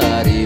hari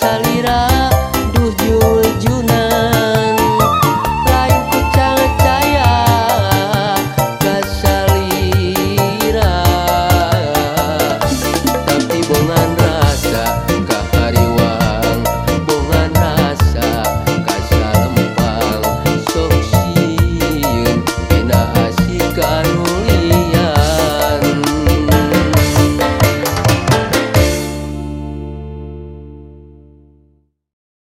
salirá.